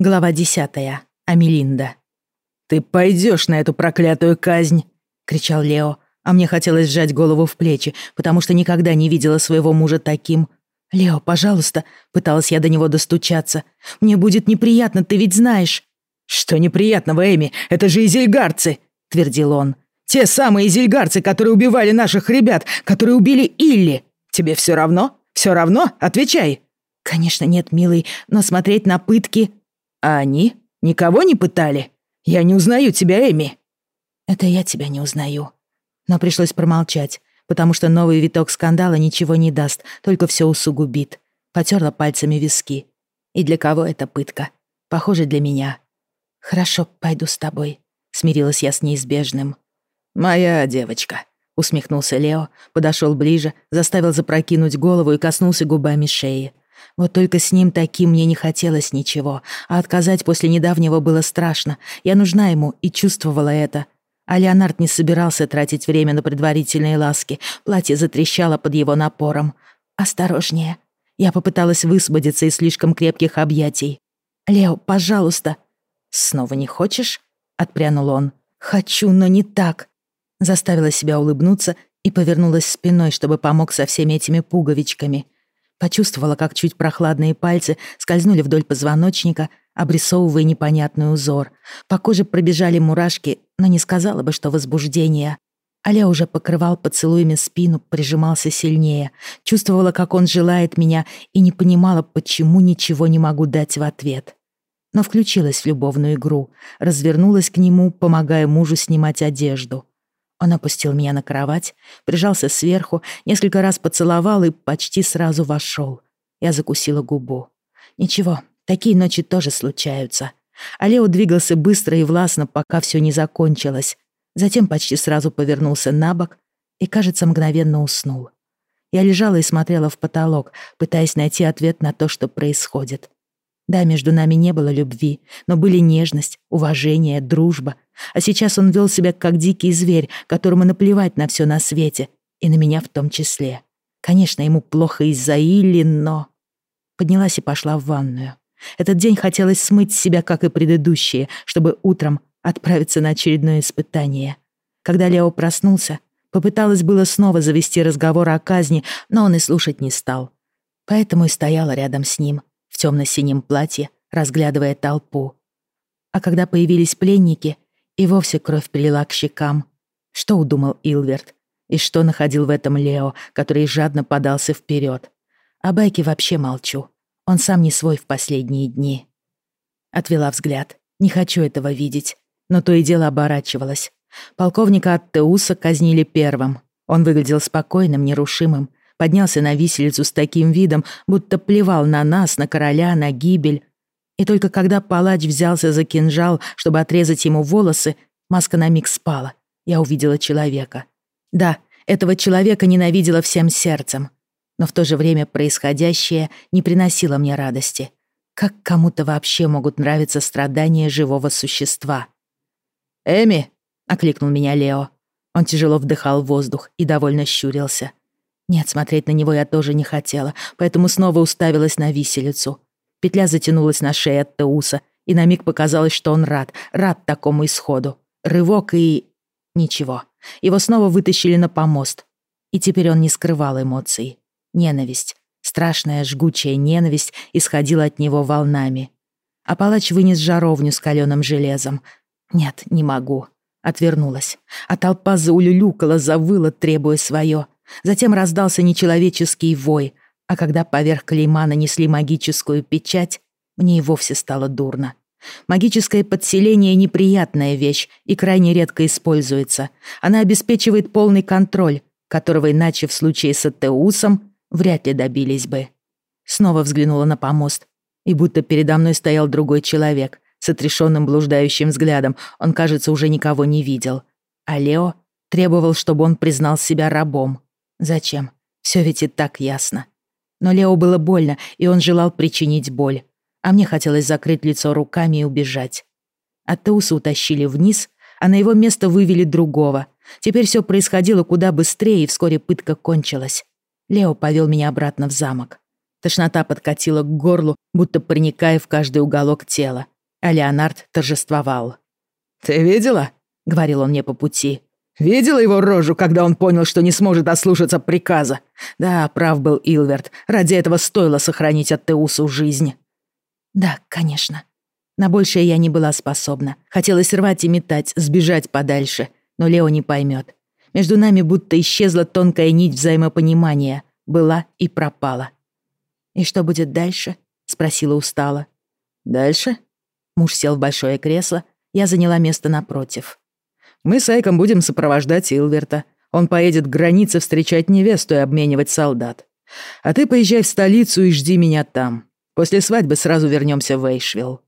Глава десятая. Амелинда. «Ты пойдешь на эту проклятую казнь!» — кричал Лео, а мне хотелось сжать голову в плечи, потому что никогда не видела своего мужа таким. «Лео, пожалуйста», — пыталась я до него достучаться. «Мне будет неприятно, ты ведь знаешь». «Что неприятного, Эми? Это же изельгарцы!» — твердил он. «Те самые изельгарцы, которые убивали наших ребят, которые убили Илли. Тебе все равно? Все равно? Отвечай!» «Конечно нет, милый, но смотреть на пытки...» А они? Никого не пытали? Я не узнаю тебя, Эми». «Это я тебя не узнаю». Но пришлось промолчать, потому что новый виток скандала ничего не даст, только все усугубит. Потерла пальцами виски. И для кого это пытка? Похоже, для меня. «Хорошо, пойду с тобой», — смирилась я с неизбежным. «Моя девочка», — усмехнулся Лео, подошел ближе, заставил запрокинуть голову и коснулся губами шеи. Вот только с ним таким мне не хотелось ничего, а отказать после недавнего было страшно. Я нужна ему и чувствовала это. А Леонард не собирался тратить время на предварительные ласки. Платье затрещало под его напором. «Осторожнее». Я попыталась высвободиться из слишком крепких объятий. «Лео, пожалуйста». «Снова не хочешь?» — отпрянул он. «Хочу, но не так». Заставила себя улыбнуться и повернулась спиной, чтобы помог со всеми этими пуговичками — Почувствовала, как чуть прохладные пальцы скользнули вдоль позвоночника, обрисовывая непонятный узор. По коже пробежали мурашки, но не сказала бы, что возбуждение. Аля уже покрывал поцелуями спину, прижимался сильнее. Чувствовала, как он желает меня, и не понимала, почему ничего не могу дать в ответ. Но включилась в любовную игру, развернулась к нему, помогая мужу снимать одежду. Он опустил меня на кровать, прижался сверху, несколько раз поцеловал и почти сразу вошел. Я закусила губу. Ничего, такие ночи тоже случаются. А Лео двигался быстро и властно, пока все не закончилось. Затем почти сразу повернулся на бок и, кажется, мгновенно уснул. Я лежала и смотрела в потолок, пытаясь найти ответ на то, что происходит. Да, между нами не было любви, но были нежность, уважение, дружба. А сейчас он вел себя как дикий зверь, которому наплевать на все на свете, и на меня в том числе. Конечно, ему плохо из-за Илли, но... Поднялась и пошла в ванную. Этот день хотелось смыть себя, как и предыдущие, чтобы утром отправиться на очередное испытание. Когда Лео проснулся, попыталась было снова завести разговор о казни, но он и слушать не стал. Поэтому и стояла рядом с ним, темно-синем платье, разглядывая толпу. А когда появились пленники, и вовсе кровь прилила к щекам. Что удумал Илверт? И что находил в этом Лео, который жадно подался вперед? О Байке вообще молчу. Он сам не свой в последние дни. Отвела взгляд. Не хочу этого видеть. Но то и дело оборачивалась. Полковника от Теуса казнили первым. Он выглядел спокойным, нерушимым, поднялся на виселицу с таким видом, будто плевал на нас, на короля, на гибель. И только когда палач взялся за кинжал, чтобы отрезать ему волосы, маска на миг спала. Я увидела человека. Да, этого человека ненавидела всем сердцем. Но в то же время происходящее не приносило мне радости. Как кому-то вообще могут нравиться страдания живого существа? «Эми!» — окликнул меня Лео. Он тяжело вдыхал воздух и довольно щурился. Нет, смотреть на него я тоже не хотела, поэтому снова уставилась на виселицу. Петля затянулась на шее от Теуса, и на миг показалось, что он рад, рад такому исходу. Рывок и... Ничего. Его снова вытащили на помост. И теперь он не скрывал эмоций. Ненависть. Страшная, жгучая ненависть исходила от него волнами. А палач вынес жаровню с каленым железом. Нет, не могу. Отвернулась. А толпа заулюлюкала, завыла, требуя свое. Затем раздался нечеловеческий вой, а когда поверх клейма нанесли магическую печать, мне и вовсе стало дурно. Магическое подселение — неприятная вещь и крайне редко используется. Она обеспечивает полный контроль, которого иначе в случае с Атеусом вряд ли добились бы. Снова взглянула на помост, и будто передо мной стоял другой человек с отрешенным блуждающим взглядом. Он, кажется, уже никого не видел. А Лео требовал, чтобы он признал себя рабом. Зачем? Все ведь и так ясно. Но Лео было больно, и он желал причинить боль. А мне хотелось закрыть лицо руками и убежать. От Теуса утащили вниз, а на его место вывели другого. Теперь все происходило куда быстрее, и вскоре пытка кончилась. Лео повел меня обратно в замок. Тошнота подкатила к горлу, будто проникая в каждый уголок тела. А Леонард торжествовал. «Ты видела?» — говорил он мне по пути. «Видела его рожу, когда он понял, что не сможет ослушаться приказа? Да, прав был Илверт. Ради этого стоило сохранить от Теусу жизнь». «Да, конечно. На большее я не была способна. Хотелось рвать и метать, сбежать подальше. Но Лео не поймет. Между нами будто исчезла тонкая нить взаимопонимания. Была и пропала. «И что будет дальше?» — спросила устало. «Дальше?» Муж сел в большое кресло, я заняла место напротив. «Мы с Айком будем сопровождать Илверта. Он поедет к границе встречать невесту и обменивать солдат. А ты поезжай в столицу и жди меня там. После свадьбы сразу вернемся в Эйшвилл».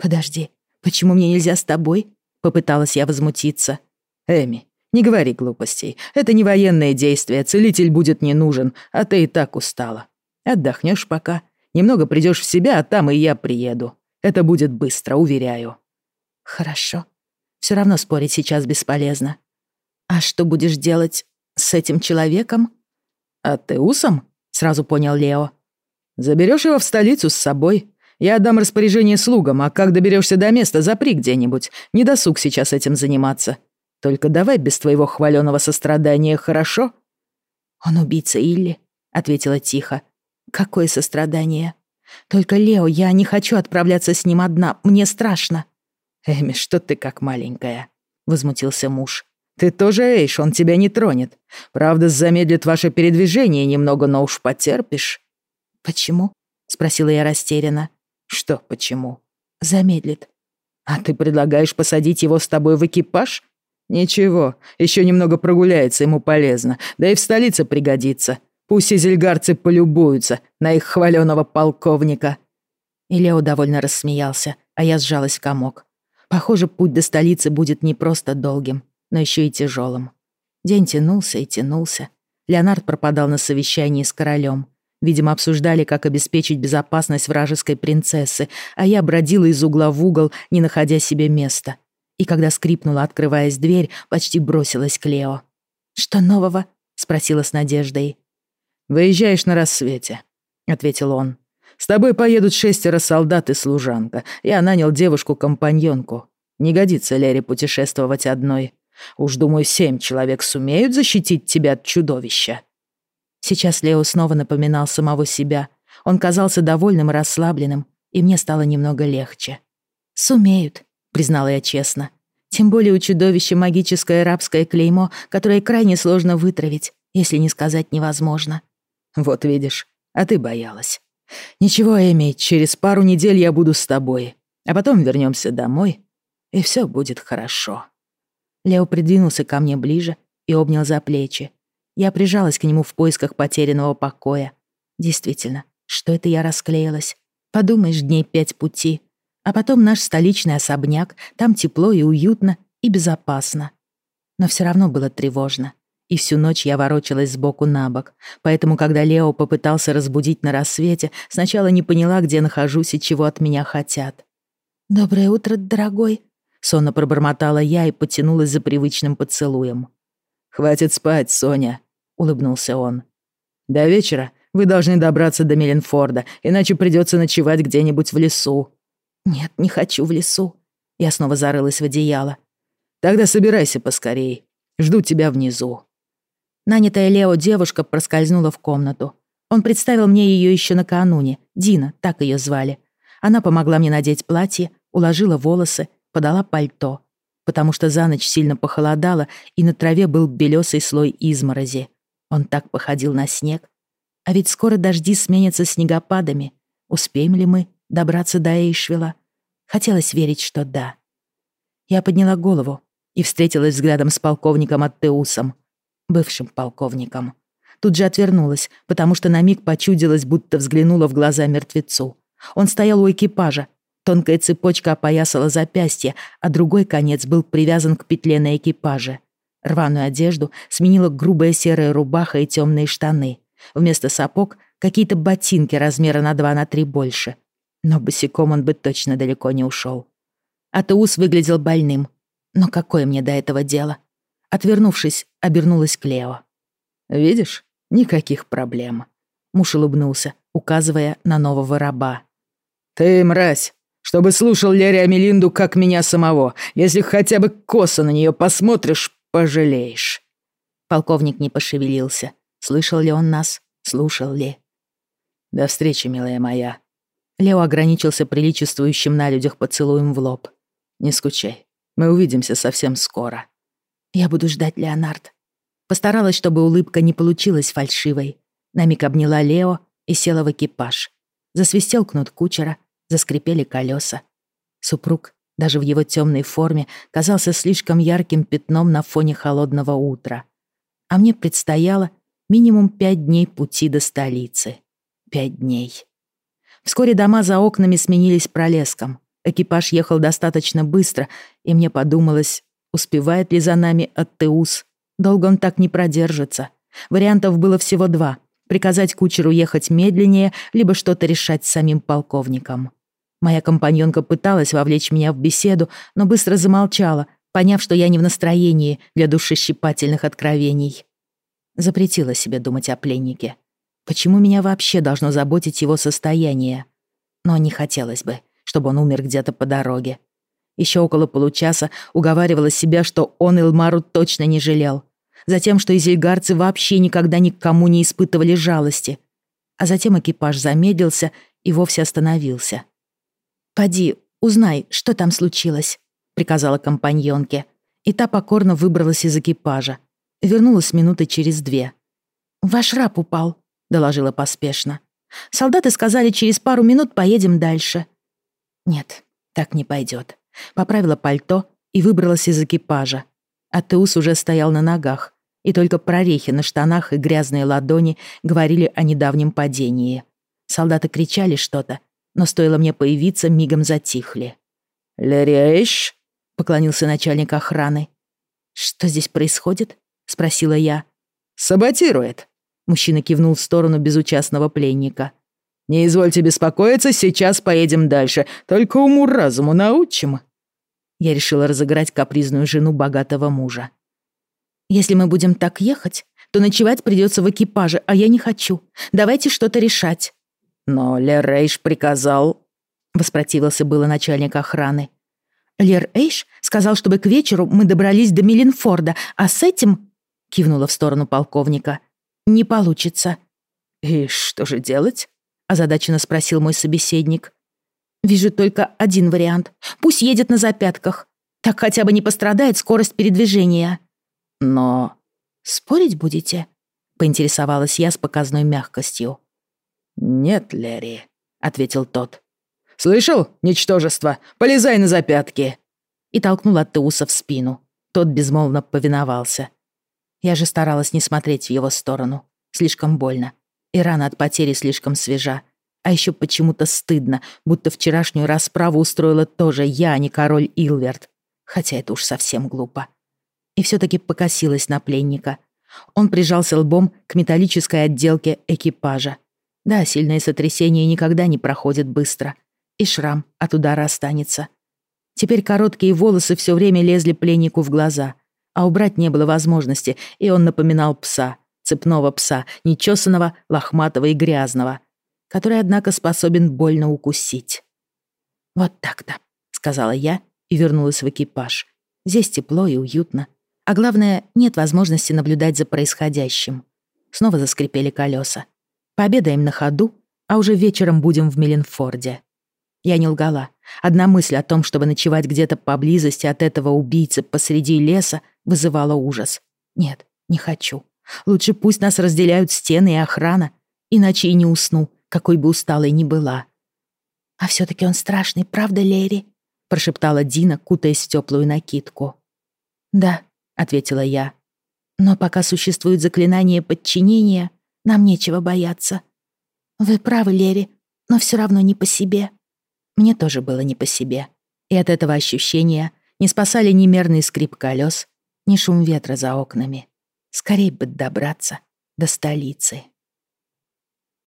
«Подожди, почему мне нельзя с тобой?» — попыталась я возмутиться. «Эми, не говори глупостей. Это не военное действие, целитель будет не нужен, а ты и так устала. Отдохнешь пока. Немного придешь в себя, а там и я приеду. Это будет быстро, уверяю». «Хорошо. Все равно спорить сейчас бесполезно. А что будешь делать с этим человеком?» «А ты усом?» — сразу понял Лео. «Заберешь его в столицу с собой. Я отдам распоряжение слугам, а как доберешься до места, запри где-нибудь. Не досуг сейчас этим заниматься. Только давай без твоего хваленого сострадания, хорошо?» «Он убийца Илли», — ответила тихо. «Какое сострадание? Только, Лео, я не хочу отправляться с ним одна. Мне страшно». «Эми, что ты как маленькая?» — возмутился муж. «Ты тоже Эйш, он тебя не тронет. Правда, замедлит ваше передвижение немного, но уж потерпишь». «Почему?» — спросила я растерянно. «Что почему?» «Замедлит». «А ты предлагаешь посадить его с тобой в экипаж?» «Ничего, еще немного прогуляется, ему полезно. Да и в столице пригодится. Пусть и зельгарцы полюбуются на их хваленого полковника». И Лео довольно рассмеялся, а я сжалась в комок. Похоже, путь до столицы будет не просто долгим, но еще и тяжелым. День тянулся и тянулся. Леонард пропадал на совещании с королем. Видимо, обсуждали, как обеспечить безопасность вражеской принцессы, а я бродила из угла в угол, не находя себе места и когда скрипнула, открываясь дверь, почти бросилась к Лео. «Что нового?» — спросила с надеждой. «Выезжаешь на рассвете», — ответил он. «С тобой поедут шестеро солдат и служанка. Я нанял девушку-компаньонку. Не годится Лере путешествовать одной. Уж, думаю, семь человек сумеют защитить тебя от чудовища». Сейчас Лео снова напоминал самого себя. Он казался довольным и расслабленным, и мне стало немного легче. «Сумеют», признала я честно. Тем более у чудовища магическое рабское клеймо, которое крайне сложно вытравить, если не сказать невозможно. Вот видишь, а ты боялась. Ничего, Эми, через пару недель я буду с тобой, а потом вернемся домой, и все будет хорошо. Лео придвинулся ко мне ближе и обнял за плечи. Я прижалась к нему в поисках потерянного покоя. Действительно, что это я расклеилась? Подумаешь, дней пять пути — а потом наш столичный особняк, там тепло и уютно, и безопасно. Но все равно было тревожно. И всю ночь я ворочалась сбоку на бок, поэтому, когда Лео попытался разбудить на рассвете, сначала не поняла, где нахожусь и чего от меня хотят. «Доброе утро, дорогой», — сонно пробормотала я и потянулась за привычным поцелуем. «Хватит спать, Соня», — улыбнулся он. «До вечера вы должны добраться до Меленфорда, иначе придется ночевать где-нибудь в лесу. «Нет, не хочу в лесу». Я снова зарылась в одеяло. «Тогда собирайся поскорей. Жду тебя внизу». Нанятая Лео девушка проскользнула в комнату. Он представил мне ее еще накануне. Дина, так ее звали. Она помогла мне надеть платье, уложила волосы, подала пальто. Потому что за ночь сильно похолодало, и на траве был белесый слой изморози. Он так походил на снег. А ведь скоро дожди сменятся снегопадами. Успеем ли мы добраться до Эйшвилла? Хотелось верить, что да. Я подняла голову и встретилась взглядом с полковником Аттеусом, бывшим полковником. Тут же отвернулась, потому что на миг почудилась, будто взглянула в глаза мертвецу. Он стоял у экипажа. Тонкая цепочка опоясала запястье, а другой конец был привязан к петле на экипаже. Рваную одежду сменила грубая серая рубаха и темные штаны. Вместо сапог — какие-то ботинки размера на 2 на 3 больше — но босиком он бы точно далеко не ушел. Атеус выглядел больным. Но какое мне до этого дело? Отвернувшись, обернулась к Лео. «Видишь, никаких проблем». Муж улыбнулся, указывая на нового раба. «Ты, мразь, чтобы слушал Лерия Амелинду, как меня самого. Если хотя бы косо на нее посмотришь, пожалеешь». Полковник не пошевелился. Слышал ли он нас? Слушал ли? «До встречи, милая моя». Лео ограничился приличествующим на людях поцелуем в лоб. «Не скучай. Мы увидимся совсем скоро». «Я буду ждать, Леонард». Постаралась, чтобы улыбка не получилась фальшивой. На миг обняла Лео и села в экипаж. Засвистел кнут кучера, заскрипели колеса. Супруг, даже в его темной форме, казался слишком ярким пятном на фоне холодного утра. А мне предстояло минимум пять дней пути до столицы. Пять дней. Вскоре дома за окнами сменились пролеском. Экипаж ехал достаточно быстро, и мне подумалось, успевает ли за нами Аттеус. Долго он так не продержится. Вариантов было всего два — приказать кучеру ехать медленнее, либо что-то решать с самим полковником. Моя компаньонка пыталась вовлечь меня в беседу, но быстро замолчала, поняв, что я не в настроении для душещипательных откровений. Запретила себе думать о пленнике. Почему меня вообще должно заботить его состояние? Но не хотелось бы, чтобы он умер где-то по дороге. Еще около получаса уговаривала себя, что он Илмару точно не жалел. Затем, что изельгарцы вообще никогда никому не испытывали жалости. А затем экипаж замедлился и вовсе остановился. «Поди, узнай, что там случилось», — приказала компаньонке. И та покорно выбралась из экипажа. Вернулась минуты через две. «Ваш раб упал», — доложила поспешно. «Солдаты сказали, через пару минут поедем дальше». «Нет, так не пойдет. Поправила пальто и выбралась из экипажа. Атеус уже стоял на ногах, и только прорехи на штанах и грязные ладони говорили о недавнем падении. Солдаты кричали что-то, но стоило мне появиться, мигом затихли. «Лерейш?» — поклонился начальник охраны. «Что здесь происходит?» — спросила я. «Саботирует», — мужчина кивнул в сторону безучастного пленника. «Не извольте беспокоиться, сейчас поедем дальше, только уму-разуму научим». Я решила разыграть капризную жену богатого мужа. «Если мы будем так ехать, то ночевать придется в экипаже, а я не хочу. Давайте что-то решать». «Но Лер Эйш приказал...» — воспротивился было начальник охраны. «Лер Эйш сказал, чтобы к вечеру мы добрались до Миленфорда, а с этим...» — кивнула в сторону полковника. «Не получится». «И что же делать?» — озадаченно спросил мой собеседник. «Вижу только один вариант. Пусть едет на запятках. Так хотя бы не пострадает скорость передвижения». «Но...» «Спорить будете?» — поинтересовалась я с показной мягкостью. «Нет, Лерри», — ответил тот. «Слышал, ничтожество? Полезай на запятки!» И толкнул Аттеуса в спину. Тот безмолвно повиновался. Я же старалась не смотреть в его сторону. Слишком больно. И рана от потери слишком свежа. А еще почему-то стыдно, будто вчерашнюю расправу устроила тоже я, а не король Илверт. Хотя это уж совсем глупо. И все таки покосилась на пленника. Он прижался лбом к металлической отделке экипажа. Да, сильные сотрясения никогда не проходят быстро. И шрам от удара останется. Теперь короткие волосы все время лезли пленнику в глаза, а убрать не было возможности, и он напоминал пса, цепного пса, нечесанного, лохматого и грязного, который, однако, способен больно укусить. «Вот так-то», — сказала я и вернулась в экипаж. Здесь тепло и уютно. А главное, нет возможности наблюдать за происходящим. Снова заскрипели колеса. Пообедаем на ходу, а уже вечером будем в Миленфорде. Я не лгала. Одна мысль о том, чтобы ночевать где-то поблизости от этого убийцы посреди леса, вызывала ужас. Нет, не хочу. Лучше пусть нас разделяют стены и охрана, иначе и не усну, какой бы усталой ни была. «А все таки он страшный, правда, Лерри?» — прошептала Дина, кутаясь в теплую накидку. «Да», — ответила я. «Но пока существует заклинание подчинения, нам нечего бояться. Вы правы, Лери, но все равно не по себе. Мне тоже было не по себе. И от этого ощущения не спасали ни мерный скрип колес, ни шум ветра за окнами. Скорей бы добраться до столицы.